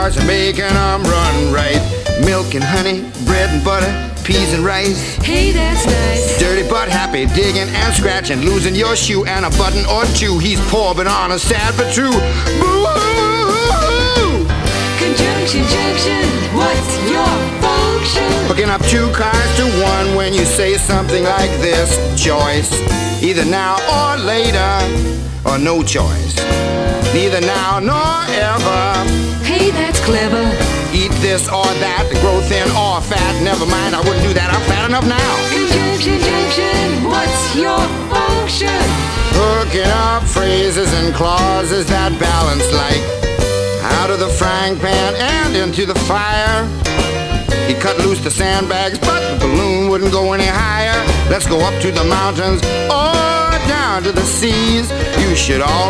making them run right. Milk and honey, bread and butter, peas and rice. Hey, that's nice. Dirty but happy, digging and scratching, losing your shoe and a button or two. He's poor but honest, sad but true. Boo! Conjunction, junction, what's your function? Hooking up two cars to one when you say something like this. Choice, either now or later, or no choice. Neither now nor ever. Hey, that's clever. Eat this or that, grow thin or fat. Never mind, I wouldn't do that. I'm fat enough now. Conjunction, junction, what's your function? Hooking up phrases and clauses that balance like out of the frying pan and into the fire. He cut loose the sandbags, but the balloon wouldn't go any higher. Let's go up to the mountains or down to the seas. You should all